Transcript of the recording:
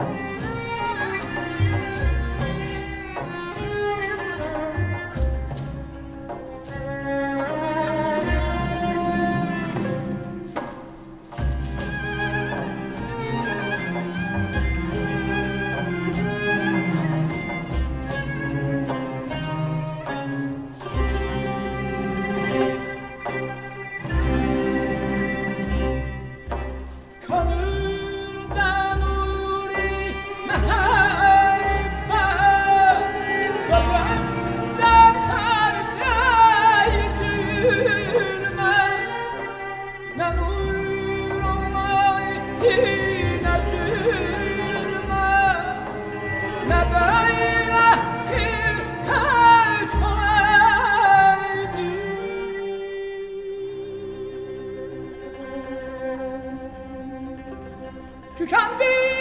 음. chanting.